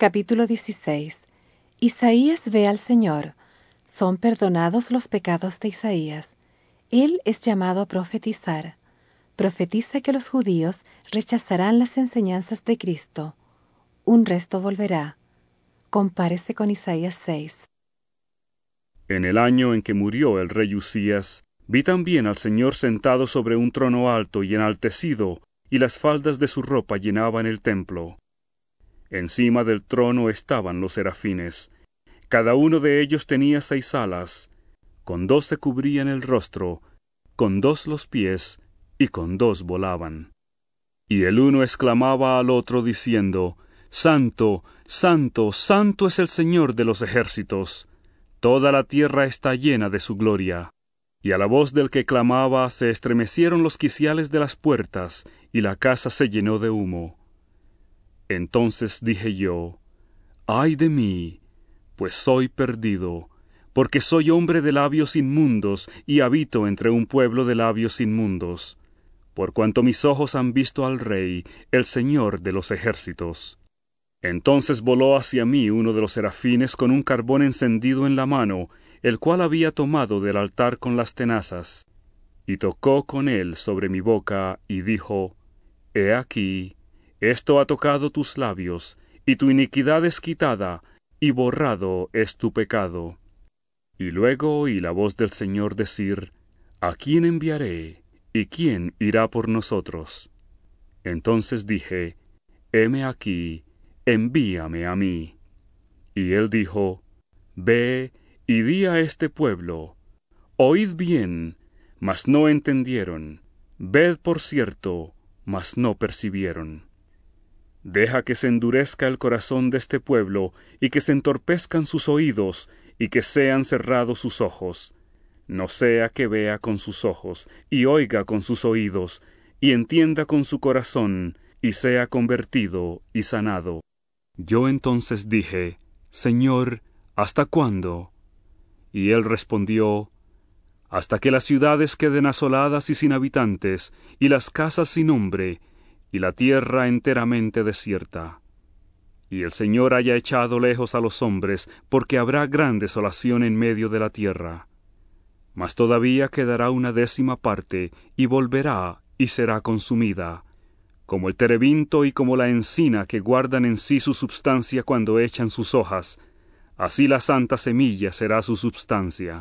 Capítulo 16 Isaías ve al Señor. Son perdonados los pecados de Isaías. Él es llamado a profetizar. Profetiza que los judíos rechazarán las enseñanzas de Cristo. Un resto volverá. Compárese con Isaías 6. En el año en que murió el rey Usías, vi también al Señor sentado sobre un trono alto y enaltecido, y las faldas de su ropa llenaban el templo. Encima del trono estaban los serafines. Cada uno de ellos tenía seis alas, con dos se cubrían el rostro, con dos los pies, y con dos volaban. Y el uno exclamaba al otro diciendo, Santo, Santo, Santo es el Señor de los ejércitos. Toda la tierra está llena de su gloria. Y a la voz del que clamaba se estremecieron los quiciales de las puertas, y la casa se llenó de humo. Entonces dije yo, ay de mí, pues soy perdido, porque soy hombre de labios inmundos, y habito entre un pueblo de labios inmundos, por cuanto mis ojos han visto al Rey, el Señor de los ejércitos. Entonces voló hacia mí uno de los serafines con un carbón encendido en la mano, el cual había tomado del altar con las tenazas, y tocó con él sobre mi boca, y dijo, He aquí, esto ha tocado tus labios, y tu iniquidad es quitada, y borrado es tu pecado. Y luego oí la voz del Señor decir, ¿A quién enviaré? ¿Y quién irá por nosotros? Entonces dije, Heme aquí, envíame a mí. Y él dijo, Ve y di a este pueblo, Oíd bien, mas no entendieron, ved por cierto, mas no percibieron. Deja que se endurezca el corazón de este pueblo, y que se entorpezcan sus oídos, y que sean cerrados sus ojos, no sea que vea con sus ojos, y oiga con sus oídos, y entienda con su corazón, y sea convertido y sanado. Yo entonces dije, Señor, ¿hasta cuándo? Y él respondió, Hasta que las ciudades queden asoladas y sin habitantes, y las casas sin hombre, y la tierra enteramente desierta. Y el Señor haya echado lejos a los hombres, porque habrá gran desolación en medio de la tierra. Mas todavía quedará una décima parte, y volverá y será consumida, como el terebinto y como la encina que guardan en sí su substancia cuando echan sus hojas, así la santa semilla será su substancia.